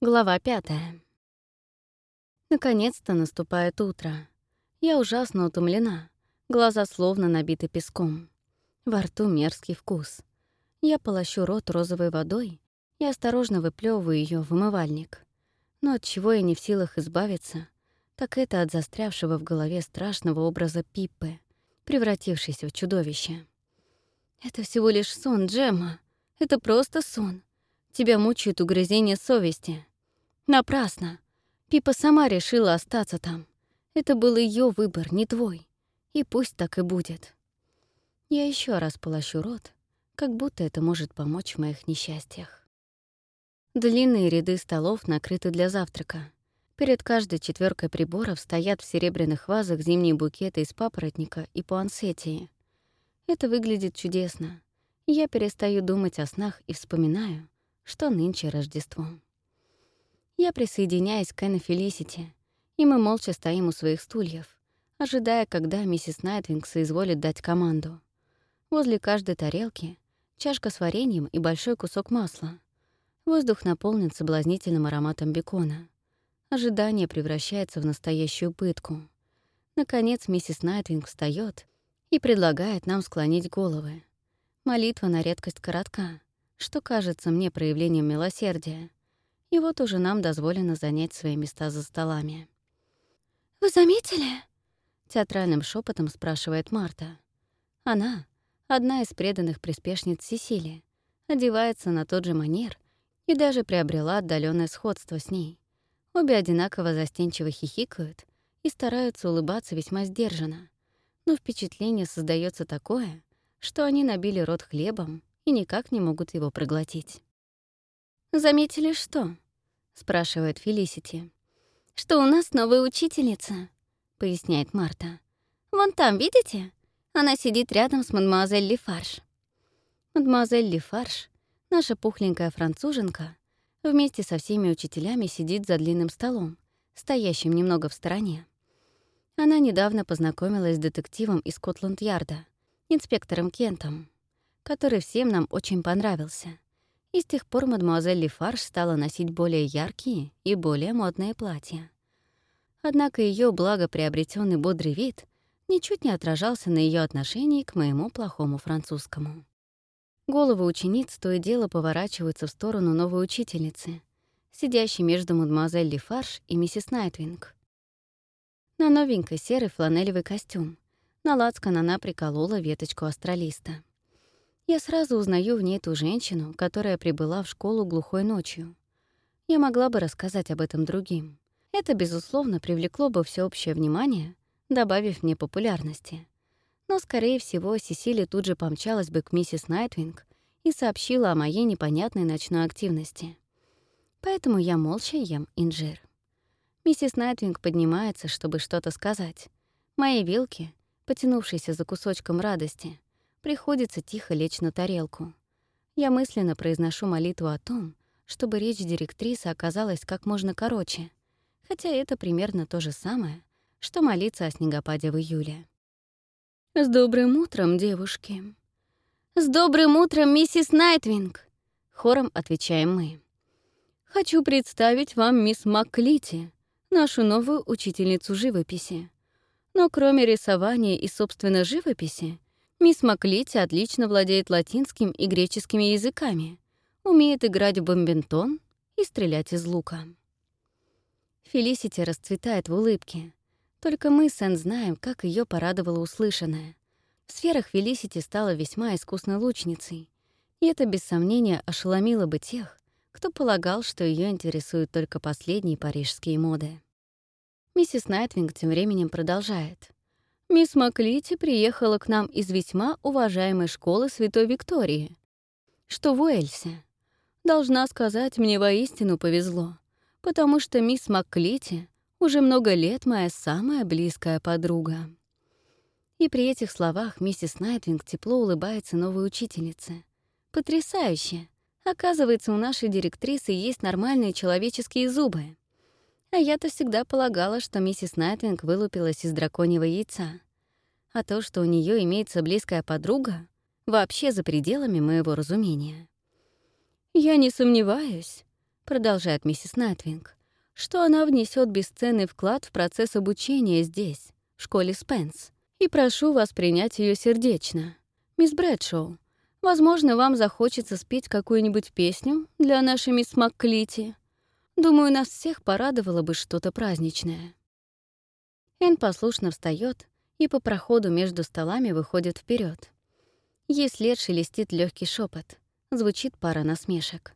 Глава пятая. Наконец-то наступает утро. Я ужасно утомлена. Глаза словно набиты песком. Во рту мерзкий вкус. Я полощу рот розовой водой и осторожно выплевываю ее в умывальник. Но от чего я не в силах избавиться, так это от застрявшего в голове страшного образа Пиппы, превратившейся в чудовище. «Это всего лишь сон, Джемма. Это просто сон. Тебя мучают угрызения совести. Напрасно. Пипа сама решила остаться там. Это был ее выбор, не твой. И пусть так и будет. Я еще раз полощу рот, как будто это может помочь в моих несчастьях. Длинные ряды столов накрыты для завтрака. Перед каждой четверкой приборов стоят в серебряных вазах зимние букеты из папоротника и пуансетии. Это выглядит чудесно. Я перестаю думать о снах и вспоминаю, что нынче Рождество. Я присоединяюсь к Энн Фелисити, и мы молча стоим у своих стульев, ожидая, когда миссис Найтвинг соизволит дать команду. Возле каждой тарелки чашка с вареньем и большой кусок масла. Воздух наполнен соблазнительным ароматом бекона. Ожидание превращается в настоящую пытку. Наконец миссис Найтвинг встает и предлагает нам склонить головы. Молитва на редкость коротка, что кажется мне проявлением милосердия — и вот уже нам дозволено занять свои места за столами. «Вы заметили?» — театральным шепотом спрашивает Марта. Она — одна из преданных приспешниц Сесили, одевается на тот же манер и даже приобрела отдаленное сходство с ней. Обе одинаково застенчиво хихикают и стараются улыбаться весьма сдержанно, но впечатление создается такое, что они набили рот хлебом и никак не могут его проглотить. «Заметили что?» — спрашивает Фелисити. «Что у нас новая учительница», — поясняет Марта. «Вон там, видите? Она сидит рядом с мадемуазель Лефарш». Мадемуазель Лефарш, наша пухленькая француженка, вместе со всеми учителями сидит за длинным столом, стоящим немного в стороне. Она недавно познакомилась с детективом из Скотланд-Ярда, инспектором Кентом, который всем нам очень понравился — и с тех пор мадемуазель Лефарж стала носить более яркие и более модные платья. Однако ее благоприобретенный бодрый вид ничуть не отражался на ее отношении к моему плохому французскому. Головы учениц то и дело поворачиваются в сторону новой учительницы, сидящей между мадемуазель Лефарж и миссис Найтвинг. На новенькой серый фланелевый костюм. На лацкан она приколола веточку астралиста. Я сразу узнаю в ней ту женщину, которая прибыла в школу глухой ночью. Я могла бы рассказать об этом другим. Это, безусловно, привлекло бы всеобщее внимание, добавив мне популярности. Но, скорее всего, Сесили тут же помчалась бы к миссис Найтвинг и сообщила о моей непонятной ночной активности. Поэтому я молча ем инжир. Миссис Найтвинг поднимается, чтобы что-то сказать. Моей вилке, потянувшейся за кусочком радости, приходится тихо лечь на тарелку. Я мысленно произношу молитву о том, чтобы речь директрисы оказалась как можно короче, хотя это примерно то же самое, что молиться о снегопаде в июле. «С добрым утром, девушки!» «С добрым утром, миссис Найтвинг!» — хором отвечаем мы. «Хочу представить вам мисс МакКлити, нашу новую учительницу живописи. Но кроме рисования и, собственно, живописи, Мисс Маклити отлично владеет латинским и греческими языками, умеет играть в бомбинтон и стрелять из лука. Фелисити расцветает в улыбке. Только мы с знаем, как ее порадовало услышанное. В сферах Фелисити стала весьма искусной лучницей, и это, без сомнения, ошеломило бы тех, кто полагал, что ее интересуют только последние парижские моды. Миссис Найтвинг тем временем продолжает. Мисс Маклити приехала к нам из весьма уважаемой школы Святой Виктории, что в Уэльсе. Должна сказать, мне воистину повезло, потому что мисс Маклити уже много лет моя самая близкая подруга. И при этих словах миссис Найтвинг тепло улыбается новой учительнице. Потрясающе! Оказывается, у нашей директрисы есть нормальные человеческие зубы. А я-то всегда полагала, что миссис Найтвинг вылупилась из драконьего яйца. А то, что у нее имеется близкая подруга, вообще за пределами моего разумения. «Я не сомневаюсь», — продолжает миссис Найтвинг, что она внесет бесценный вклад в процесс обучения здесь, в школе Спенс, и прошу вас принять ее сердечно. Мисс Брэдшоу, возможно, вам захочется спеть какую-нибудь песню для нашей мисс МакКлити. Думаю, нас всех порадовало бы что-то праздничное. Эн послушно встает и по проходу между столами выходит вперед. Ей след шелестит легкий шепот, звучит пара насмешек.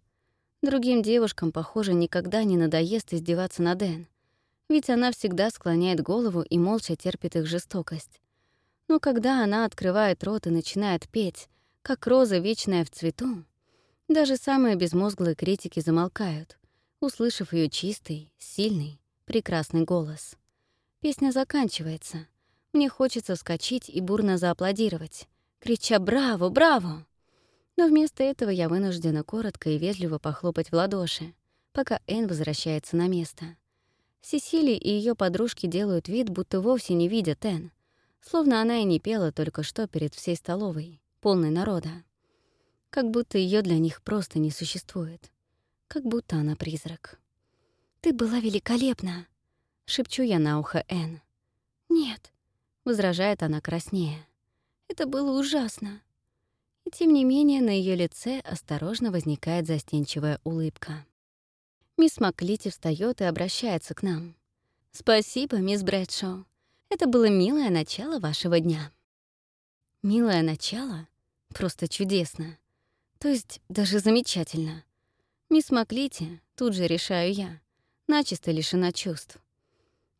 Другим девушкам, похоже, никогда не надоест издеваться над Эн, ведь она всегда склоняет голову и молча терпит их жестокость. Но когда она открывает рот и начинает петь, как роза вечная в цвету, даже самые безмозглые критики замолкают, услышав ее чистый, сильный, прекрасный голос. Песня заканчивается. Мне хочется вскочить и бурно зааплодировать, крича «Браво! Браво!» Но вместо этого я вынуждена коротко и вежливо похлопать в ладоши, пока Энн возвращается на место. Сесили и ее подружки делают вид, будто вовсе не видят Энн, словно она и не пела только что перед всей столовой, полной народа. Как будто ее для них просто не существует. Как будто она призрак. «Ты была великолепна!» — шепчу я на ухо Энн. «Нет», — возражает она краснее. «Это было ужасно». И тем не менее на ее лице осторожно возникает застенчивая улыбка. Мисс Маклити встает и обращается к нам. «Спасибо, мисс Брэдшоу. Это было милое начало вашего дня». «Милое начало? Просто чудесно. То есть даже замечательно. Мисс Маклити, тут же решаю я, начисто лишена чувств.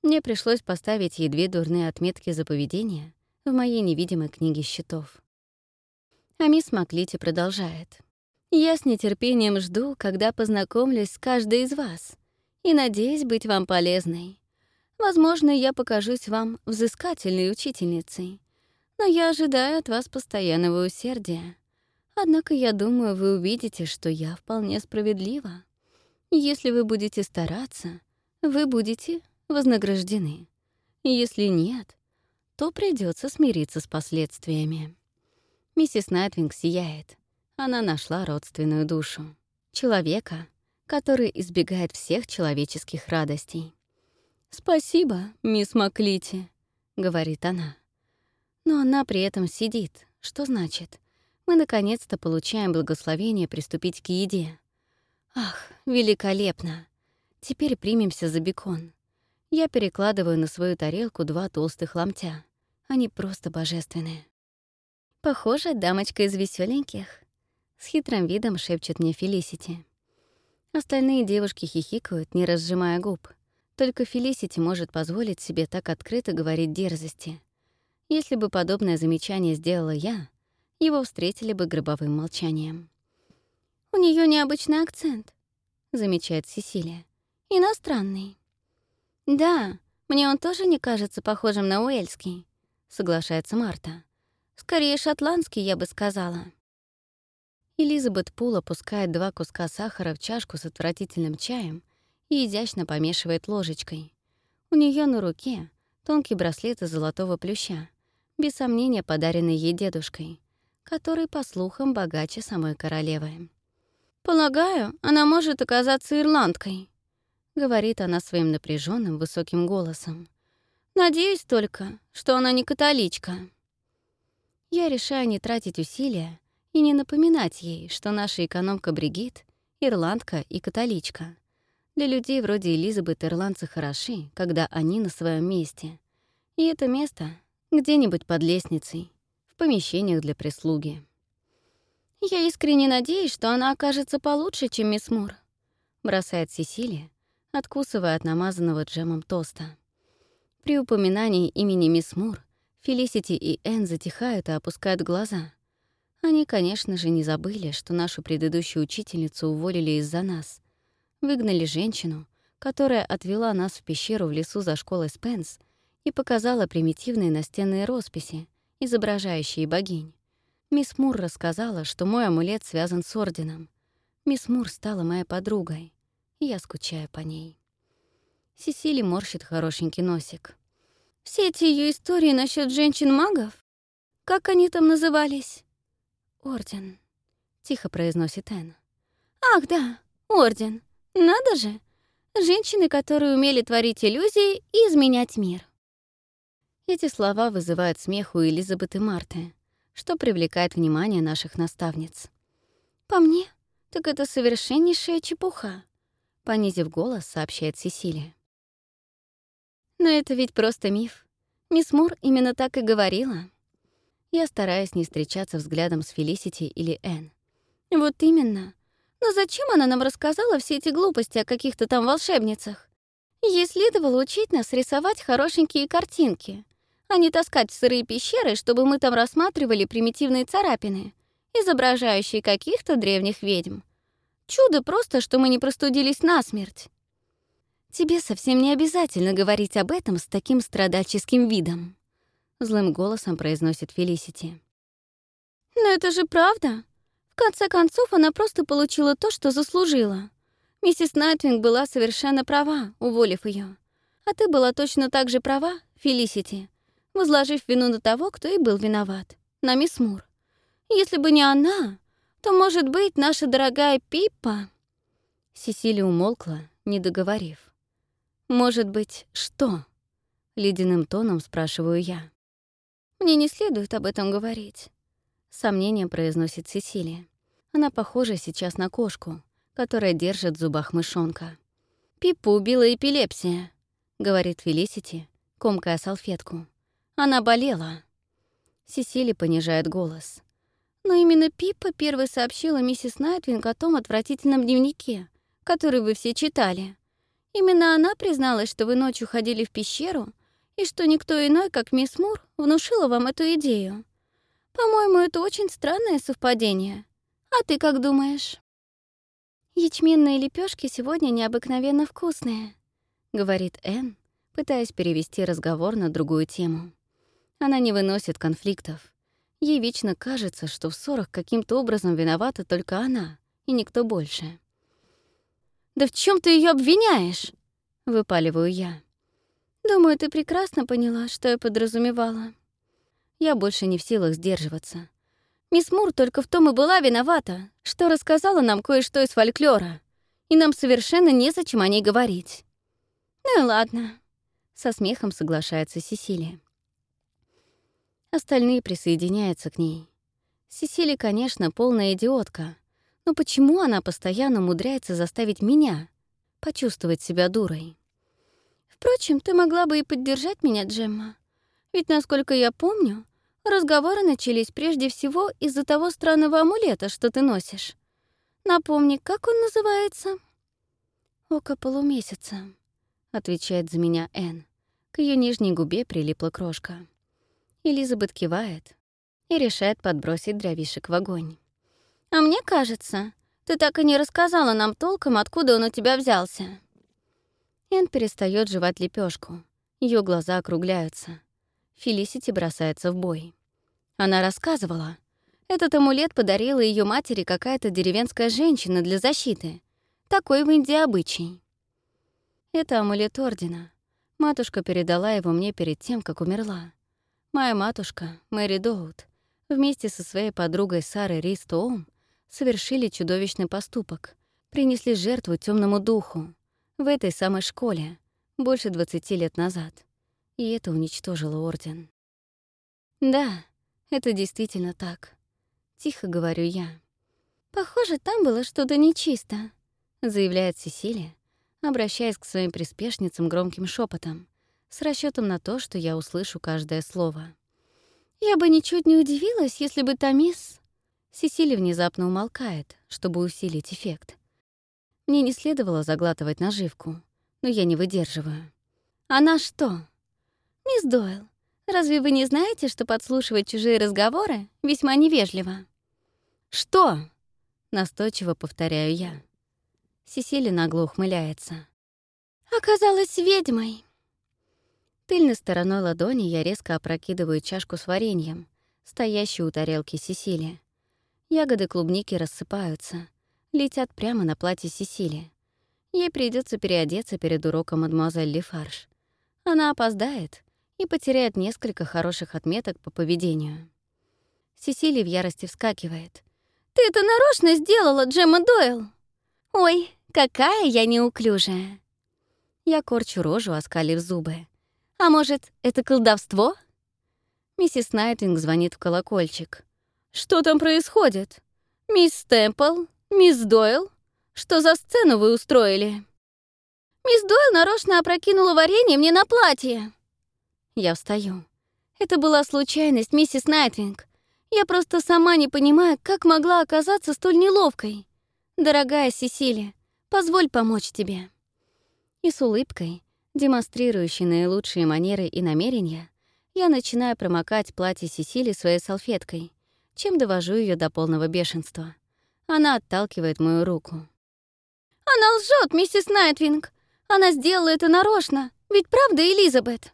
Мне пришлось поставить ей две дурные отметки за поведение в моей невидимой книге счетов. А мисс Маклити продолжает. «Я с нетерпением жду, когда познакомлюсь с каждой из вас, и надеюсь быть вам полезной. Возможно, я покажусь вам взыскательной учительницей, но я ожидаю от вас постоянного усердия. Однако я думаю, вы увидите, что я вполне справедлива. Если вы будете стараться, вы будете вознаграждены. Если нет, то придется смириться с последствиями. Миссис Найтвинг сияет. Она нашла родственную душу. Человека, который избегает всех человеческих радостей. «Спасибо, мисс Маклити», — говорит она. Но она при этом сидит, что значит, мы наконец-то получаем благословение приступить к еде. Ах, великолепно! Теперь примемся за бекон. Я перекладываю на свою тарелку два толстых ломтя. Они просто божественные. Похоже, дамочка из веселеньких. С хитрым видом шепчет мне Фелисити. Остальные девушки хихикают, не разжимая губ. Только Фелисити может позволить себе так открыто говорить дерзости. Если бы подобное замечание сделала я, его встретили бы гробовым молчанием. «У нее необычный акцент», — замечает Сесилия. «Иностранный». «Да, мне он тоже не кажется похожим на уэльский», — соглашается Марта. «Скорее шотландский, я бы сказала». Элизабет Пул опускает два куска сахара в чашку с отвратительным чаем и изящно помешивает ложечкой. У нее на руке тонкий браслет из золотого плюща, без сомнения подаренный ей дедушкой, который, по слухам, богаче самой королевы. «Полагаю, она может оказаться ирландкой», — говорит она своим напряженным высоким голосом. «Надеюсь только, что она не католичка». Я решаю не тратить усилия и не напоминать ей, что наша экономка Бригит — ирландка и католичка. Для людей вроде Элизабет ирландцы хороши, когда они на своем месте. И это место где-нибудь под лестницей, помещениях для прислуги. «Я искренне надеюсь, что она окажется получше, чем мисс Мур», — бросает Сесилия, откусывая от намазанного джемом тоста. При упоминании имени мисс Мур Фелисити и Энн затихают и опускают глаза. Они, конечно же, не забыли, что нашу предыдущую учительницу уволили из-за нас. Выгнали женщину, которая отвела нас в пещеру в лесу за школой Спенс и показала примитивные настенные росписи, изображающие богинь. Мисс Мур рассказала, что мой амулет связан с орденом. Мисс Мур стала моей подругой и я скучаю по ней. Сесили морщит хорошенький носик. «Все эти ее истории насчет женщин-магов? Как они там назывались?» «Орден», — тихо произносит Энн. «Ах, да, Орден. Надо же! Женщины, которые умели творить иллюзии и изменять мир. Эти слова вызывают смех у Элизабет и Марты, что привлекает внимание наших наставниц. «По мне, так это совершеннейшая чепуха», — понизив голос, сообщает Сесилия. «Но это ведь просто миф. Мисс Мур именно так и говорила». Я стараюсь не встречаться взглядом с Фелисити или Энн. «Вот именно. Но зачем она нам рассказала все эти глупости о каких-то там волшебницах? Ей следовало учить нас рисовать хорошенькие картинки, а не таскать сырые пещеры, чтобы мы там рассматривали примитивные царапины, изображающие каких-то древних ведьм. Чудо просто, что мы не простудились насмерть. Тебе совсем не обязательно говорить об этом с таким страдальческим видом, злым голосом произносит Фелисити. Но это же правда. В конце концов, она просто получила то, что заслужила. Миссис Найтвинг была совершенно права, уволив ее. А ты была точно так же права, Фелисити, возложив вину на того, кто и был виноват, на мисс Мур. Если бы не она, то, может быть, наша дорогая Пиппа...» Сесилия умолкла, не договорив. «Может быть, что?» — ледяным тоном спрашиваю я. «Мне не следует об этом говорить сомнением произносит Сесилия. Она похожа сейчас на кошку, которая держит в зубах мышонка. «Пиппу убила эпилепсия», — говорит Фелисити, комкая салфетку. «Она болела». Сесили понижает голос. «Но именно Пиппа первой сообщила миссис Найтвинг о том отвратительном дневнике, который вы все читали. Именно она призналась, что вы ночью ходили в пещеру, и что никто иной, как мисс Мур, внушила вам эту идею. По-моему, это очень странное совпадение. А ты как думаешь? Ячменные лепешки сегодня необыкновенно вкусные, говорит Энн, пытаясь перевести разговор на другую тему. Она не выносит конфликтов. Ей вечно кажется, что в ссорах каким-то образом виновата только она и никто больше. «Да в чем ты ее обвиняешь?» — выпаливаю я. «Думаю, ты прекрасно поняла, что я подразумевала». Я больше не в силах сдерживаться. Мисс Мур только в том и была виновата, что рассказала нам кое-что из фольклора, и нам совершенно незачем о ней говорить. Ну и ладно. Со смехом соглашается Сесилия. Остальные присоединяются к ней. Сесилия, конечно, полная идиотка, но почему она постоянно умудряется заставить меня почувствовать себя дурой? Впрочем, ты могла бы и поддержать меня, Джемма. Ведь, насколько я помню, Разговоры начались прежде всего из-за того странного амулета, что ты носишь. Напомни, как он называется?» «Око полумесяца», — отвечает за меня Энн. К ее нижней губе прилипла крошка. Элизабет кивает и решает подбросить дровишек в огонь. «А мне кажется, ты так и не рассказала нам толком, откуда он у тебя взялся». Энн перестает жевать лепешку. Ее глаза округляются. Фелисити бросается в бой. Она рассказывала. Этот амулет подарила ее матери какая-то деревенская женщина для защиты. Такой в Индии обычай. Это амулет Ордена. Матушка передала его мне перед тем, как умерла. Моя матушка, Мэри Доут, вместе со своей подругой Сарой Ристоом совершили чудовищный поступок, принесли жертву темному духу в этой самой школе больше 20 лет назад и это уничтожило Орден. Да, это действительно так. Тихо говорю я. «Похоже, там было что-то нечисто», — заявляет Сесилия, обращаясь к своим приспешницам громким шепотом, с расчетом на то, что я услышу каждое слово. «Я бы ничуть не удивилась, если бы Тамис...» Сесилия внезапно умолкает, чтобы усилить эффект. Мне не следовало заглатывать наживку, но я не выдерживаю. «Она что, «Мисс Дойл, разве вы не знаете, что подслушивать чужие разговоры весьма невежливо?» «Что?» — настойчиво повторяю я. Сесилия нагло ухмыляется. «Оказалась ведьмой». Тыльной стороной ладони я резко опрокидываю чашку с вареньем, стоящую у тарелки Сесилии. Ягоды клубники рассыпаются, летят прямо на платье Сесилии. Ей придется переодеться перед уроком мадемуазель Лефарш. Она опоздает, и потеряет несколько хороших отметок по поведению. Сесилия в ярости вскакивает. «Ты это нарочно сделала, Джемма Дойл!» «Ой, какая я неуклюжая!» Я корчу рожу, оскалив зубы. «А может, это колдовство?» Миссис Найтвинг звонит в колокольчик. «Что там происходит? Мисс Темпл? Мисс Дойл? Что за сцену вы устроили?» «Мисс Дойл нарочно опрокинула варенье мне на платье!» Я встаю. Это была случайность, миссис Найтвинг. Я просто сама не понимаю, как могла оказаться столь неловкой. Дорогая Сесилия, позволь помочь тебе. И с улыбкой, демонстрирующей наилучшие манеры и намерения, я начинаю промокать платье Сесили своей салфеткой, чем довожу ее до полного бешенства. Она отталкивает мою руку. «Она лжет, миссис Найтвинг! Она сделала это нарочно! Ведь правда, Элизабет?»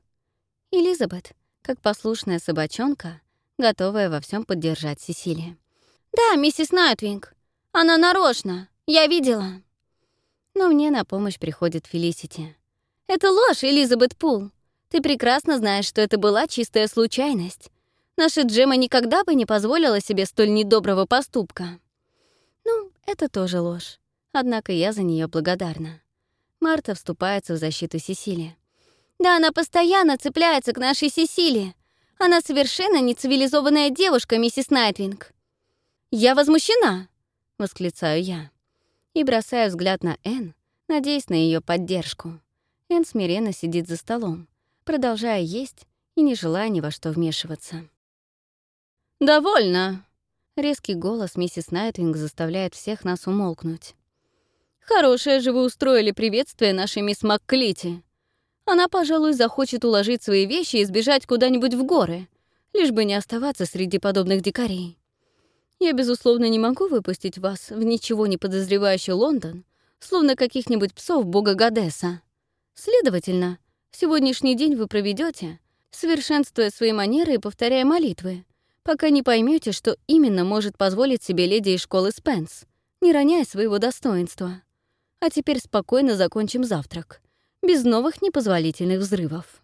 Элизабет, как послушная собачонка, готовая во всем поддержать Сесилия. «Да, миссис Найтвинг, она нарочно, я видела». Но мне на помощь приходит Фелисити. «Это ложь, Элизабет Пул. Ты прекрасно знаешь, что это была чистая случайность. Наша Джема никогда бы не позволила себе столь недоброго поступка». Ну, это тоже ложь. Однако я за нее благодарна. Марта вступается в защиту Сесилии. Да, она постоянно цепляется к нашей Сесилии. Она совершенно нецивилизованная девушка, миссис Найтвинг. «Я возмущена!» — восклицаю я. И бросаю взгляд на Энн, надеясь на ее поддержку. Энн смиренно сидит за столом, продолжая есть и не желая ни во что вмешиваться. «Довольно!» — резкий голос миссис Найтвинг заставляет всех нас умолкнуть. «Хорошее же вы устроили приветствие нашей мисс МакКлити. Она, пожалуй, захочет уложить свои вещи и сбежать куда-нибудь в горы, лишь бы не оставаться среди подобных дикарей. Я, безусловно, не могу выпустить вас в ничего не подозревающий Лондон, словно каких-нибудь псов бога Гадеса. Следовательно, Сегодняшний день вы проведете, совершенствуя свои манеры и повторяя молитвы, пока не поймете, что именно может позволить себе леди из школы Спенс, не роняя своего достоинства. А теперь спокойно закончим завтрак, без новых непозволительных взрывов.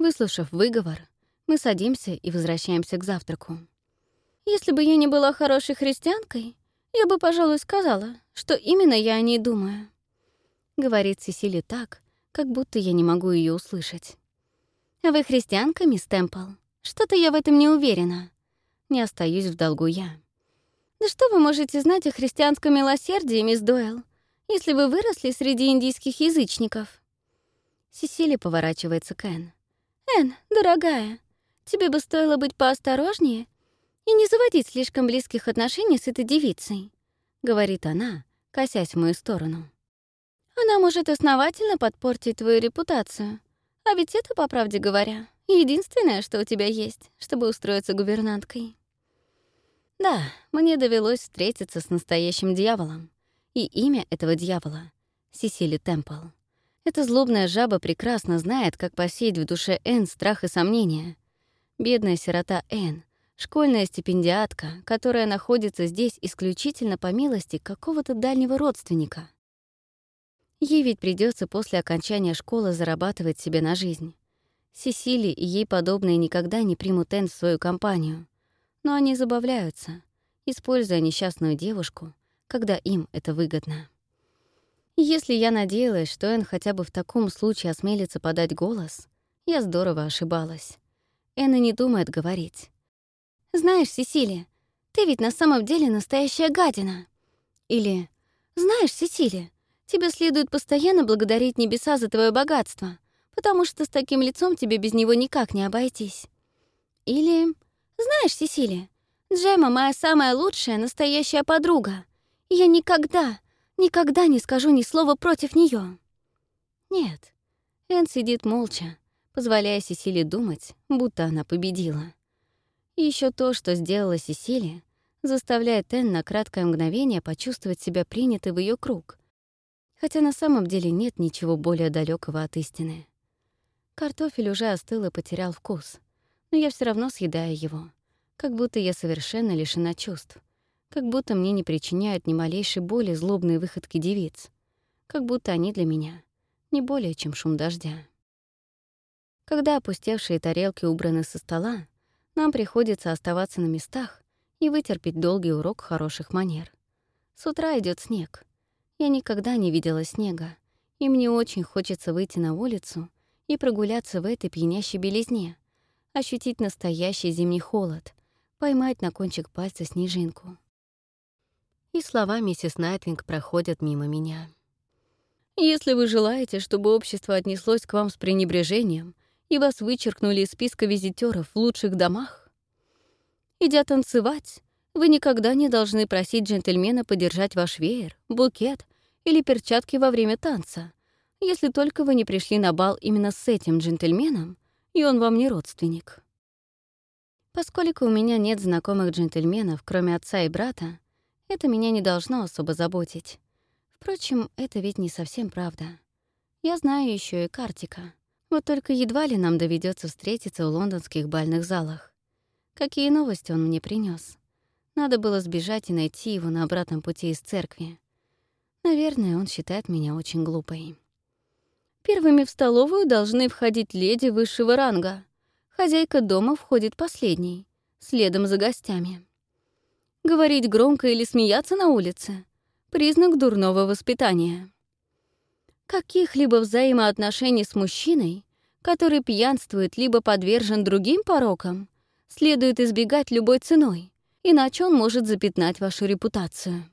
Выслушав выговор, мы садимся и возвращаемся к завтраку. Если бы я не была хорошей христианкой, я бы, пожалуй, сказала, что именно я о ней думаю. Говорит Сесили так, как будто я не могу ее услышать. «А вы христианка, мисс Темпл? Что-то я в этом не уверена. Не остаюсь в долгу я». «Да что вы можете знать о христианском милосердии, мисс Дойл, если вы выросли среди индийских язычников?» Сесили поворачивается к Энн. «Энн, дорогая, тебе бы стоило быть поосторожнее и не заводить слишком близких отношений с этой девицей», — говорит она, косясь в мою сторону. Она может основательно подпортить твою репутацию. А ведь это, по правде говоря, единственное, что у тебя есть, чтобы устроиться гувернанткой. Да, мне довелось встретиться с настоящим дьяволом. И имя этого дьявола — Сесили Темпл. Эта злобная жаба прекрасно знает, как посеять в душе Энн страх и сомнения. Бедная сирота Энн, школьная стипендиатка, которая находится здесь исключительно по милости какого-то дальнего родственника — Ей ведь придется после окончания школы зарабатывать себе на жизнь. Сесили и ей подобные никогда не примут Энн в свою компанию. Но они забавляются, используя несчастную девушку, когда им это выгодно. если я надеялась, что Энн хотя бы в таком случае осмелится подать голос, я здорово ошибалась. Энн и не думает говорить. «Знаешь, Сесилия, ты ведь на самом деле настоящая гадина». Или «Знаешь, Сесилия, Тебе следует постоянно благодарить небеса за твое богатство, потому что с таким лицом тебе без него никак не обойтись. Или, знаешь, Сесилия, Джема — моя самая лучшая настоящая подруга, я никогда, никогда не скажу ни слова против нее. Нет, Энн сидит молча, позволяя Сесилии думать, будто она победила. Еще то, что сделала Сесилия, заставляет Энн на краткое мгновение почувствовать себя принятой в ее круг, хотя на самом деле нет ничего более далекого от истины. Картофель уже остыл и потерял вкус, но я все равно съедаю его, как будто я совершенно лишена чувств, как будто мне не причиняют ни малейшей боли злобные выходки девиц, как будто они для меня не более, чем шум дождя. Когда опустевшие тарелки убраны со стола, нам приходится оставаться на местах и вытерпеть долгий урок хороших манер. С утра идет снег — Я никогда не видела снега, и мне очень хочется выйти на улицу и прогуляться в этой пьянящей белизне, ощутить настоящий зимний холод, поймать на кончик пальца снежинку. И слова миссис Найтвинг проходят мимо меня. Если вы желаете, чтобы общество отнеслось к вам с пренебрежением и вас вычеркнули из списка визитеров в лучших домах, идя танцевать, вы никогда не должны просить джентльмена подержать ваш веер, букет или перчатки во время танца, если только вы не пришли на бал именно с этим джентльменом, и он вам не родственник. Поскольку у меня нет знакомых джентльменов, кроме отца и брата, это меня не должно особо заботить. Впрочем, это ведь не совсем правда. Я знаю еще и Картика. Вот только едва ли нам доведется встретиться в лондонских бальных залах. Какие новости он мне принес? Надо было сбежать и найти его на обратном пути из церкви. Наверное, он считает меня очень глупой. Первыми в столовую должны входить леди высшего ранга. Хозяйка дома входит последней, следом за гостями. Говорить громко или смеяться на улице — признак дурного воспитания. Каких-либо взаимоотношений с мужчиной, который пьянствует либо подвержен другим порокам, следует избегать любой ценой, иначе он может запятнать вашу репутацию.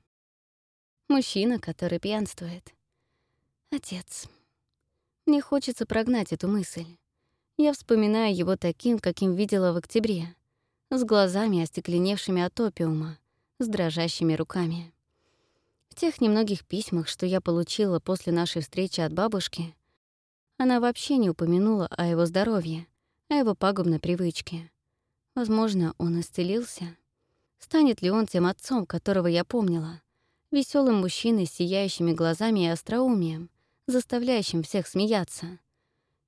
Мужчина, который пьянствует. Отец. Мне хочется прогнать эту мысль. Я вспоминаю его таким, каким видела в октябре, с глазами, остекленевшими от опиума, с дрожащими руками. В тех немногих письмах, что я получила после нашей встречи от бабушки, она вообще не упомянула о его здоровье, о его пагубной привычке. Возможно, он исцелился. Станет ли он тем отцом, которого я помнила, веселым мужчиной с сияющими глазами и остроумием, заставляющим всех смеяться?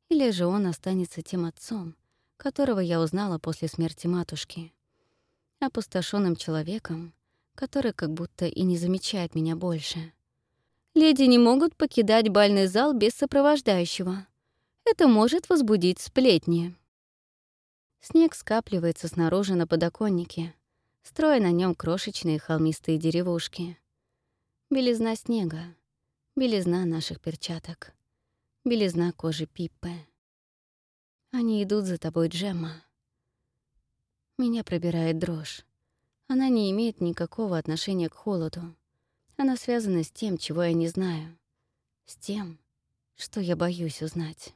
Или же он останется тем отцом, которого я узнала после смерти матушки, опустошенным человеком, который как будто и не замечает меня больше. Леди не могут покидать бальный зал без сопровождающего. Это может возбудить сплетни. Снег скапливается снаружи на подоконнике, строя на нем крошечные холмистые деревушки. Белизна снега, белизна наших перчаток, белизна кожи Пиппы. Они идут за тобой, Джемма. Меня пробирает дрожь. Она не имеет никакого отношения к холоду. Она связана с тем, чего я не знаю. С тем, что я боюсь узнать.